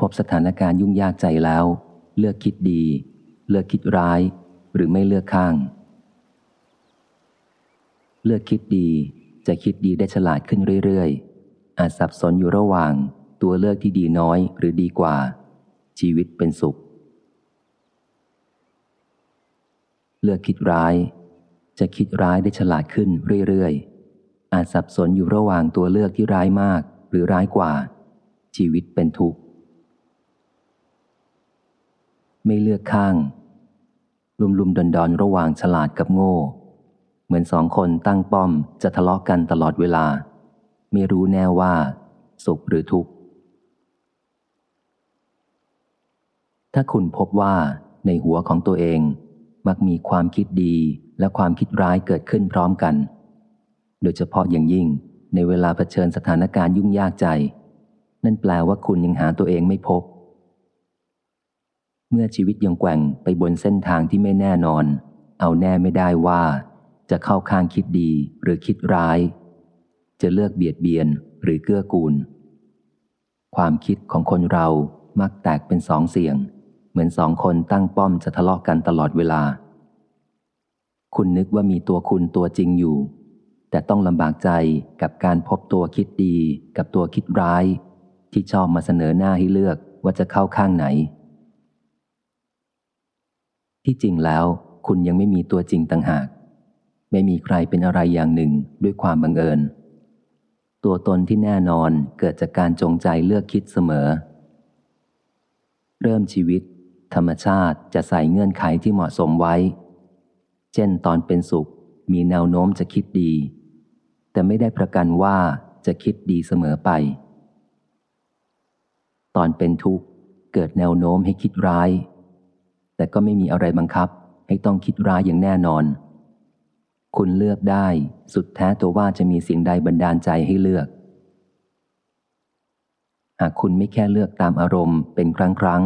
พบสถานการณ์ยุ่งยากใจแล้ว เลือกคิดดี เลือกคิดร้าย หรือไม่เลือกข้าง เลือกคิดดีจะคิดดีได้ฉลาดขึ้นเรื่อยๆ อาจสับสนอยู่ระหว่างตัวเลือกที่ดีน้อยหรือดีกว่า ชีวิตเป็นสุข เลือกคิดร้าย จะคิดร้ายได้ฉลาดขึ้นเรื่อยๆ อาจสับสนอยู่ระหว่างตัวเลือกที่ร้ายมากหรือร้ายกว่า ชีวิตเป็นทุกข์ ไม่เลือกข้าง ลุมลุมดอนดอนระหว่างฉลาดกับโง่ เหมือนสองคนตั้งป้อมจะทะเลาะกกันตลอดเวลา ไม่รู้แน่ว่า สุขหรือทุกข์ ถ้าคุณพบว่าในหัวของตัวเอง มักมีความคิดดีและความคิดร้ายเกิดขึ้นพร้อมกัน โดยเฉพาะอย่างยิ่งในเวลาเผชิญสถานการณ์ยุ่งยากใจ นั่นแปลว่าคุณยังหาตัวเองไม่พบ เมื่อชีวิตยังแกว่งไปบนเส้นทางที่ไม่แน่นอน เอาแน่ไม่ได้ว่า จะเข้าข้างคิดดีหรือคิดร้าย จะเลือกเบียดเบียนหรือเกื้อกูล ความคิดของคนเรามักแตกเป็นสองเสียง เหมือนสองคนตั้งป้อมจะทะเลาะกกันตลอดเวลา คุณนึกว่ามีตัวคุณตัวจริงอยู่ แต่ต้องลำบากใจกับการพบตัวคิดดีกับตัวคิดร้าย ที่ชอบมาเสนอหน้าให้เลือกว่าจะเข้าข้างไหน ที่จริงแล้ว คุณยังไม่มีตัวจริงต่างหาก ไม่มีใครเป็นอะไรอย่างหนึ่งด้วยความบังเอิญ ตัวตนที่แน่นอนเกิดจากการจงใจเลือกคิดเสมอ เริ่มชีวิต ธรรมชาติจะใส่เงื่อนไขที่เหมาะสมไว้ เช่นตอนเป็นสุข มีแนวโน้มจะคิดดี แต่ไม่ได้ประกันว่าจะคิดดีเสมอไป ตอนเป็นทุกข์เกิดแนวโน้มให้คิดร้าย แต่ก็ไม่มีอะไรบังคับ ให้ต้องคิดร้ายอย่างแน่นอน คุณเลือกได้สุดแท้ตัวว่าจะมีสิ่งใดบันดาลใจให้เลือก หากคุณไม่แค่เลือกตามอารมณ์เป็นครั้งครั้ง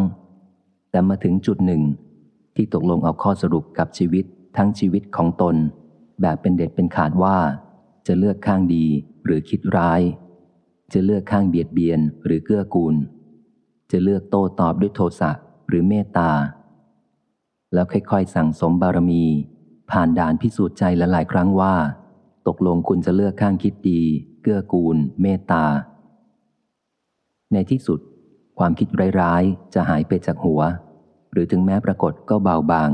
แต่มาถึงจุดหนึ่ง ที่ตกลงเอาข้อสรุปกับชีวิตทั้งชีวิตของตน แบบเป็นเด็ดเป็นขาดว่า จะเลือกข้างดีหรือคิดร้าย จะเลือกข้างเบียดเบียนหรือเกื้อกูล จะเลือกโต้ตอบด้วยโทสะหรือเมตตา แล้วค่อยๆ สั่งสมบารมี ผ่านด่านพิสูจน์ใจละหลายครั้งว่า ตกลงคุณจะเลือกข้างคิดดี เกื้อกูล เมตตา ในที่สุด ความคิดร้ายๆ จะหายไปจากหัว หรือถึงแม้ปรากฏก็เบาบาง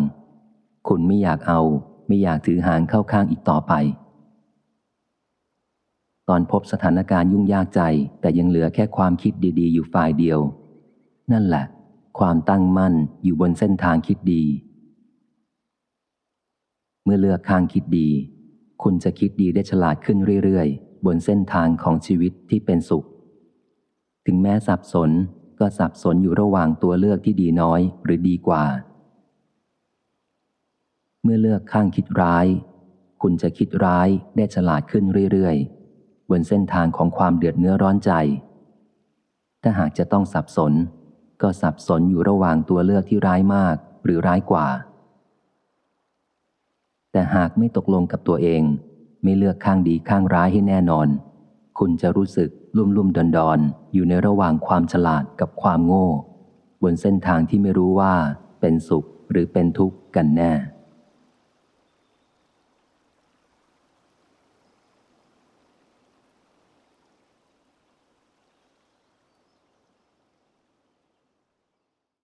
คุณไม่อยากเอา ไม่อยากถือหางเข้าข้างอีกต่อไป ตอนพบสถานการณ์ยุ่งยากใจ แต่ยังเหลือแค่ความคิดดีๆ อยู่ฝ่ายเดียว นั่นแหละ ความตั้งมั่นอยู่บนเส้นทางคิดดี เมื่อเลือกข้างคิดดี คุณจะคิดดีได้ฉลาดขึ้นเรื่อยๆ บนเส้นทางของชีวิตที่เป็นสุข ถึงแม้สับสนก็สับสนอยู่ระหว่างตัวเลือกที่ดีน้อยหรือดีกว่า เมื่อเลือกข้างคิดร้าย คุณจะคิดร้ายได้ฉลาดขึ้นเรื่อยๆ บนเส้นทางของความเดือดเนื้อร้อนใจ ถ้าหากจะต้องสับสน ก็สับสนอยู่ระหว่างตัวเลือกที่ร้ายมากหรือร้ายกว่า แต่หากไม่ตกลงกับตัวเอง ไม่เลือกข้างดีข้างร้ายให้แน่นอน คุณจะรู้สึกลุ่มลุ่มดอนดอนอยู่ในระหว่างความฉลาดกับความโง่ บนเส้นทางที่ไม่รู้ว่าเป็นสุขหรือเป็นทุกข์กันแน่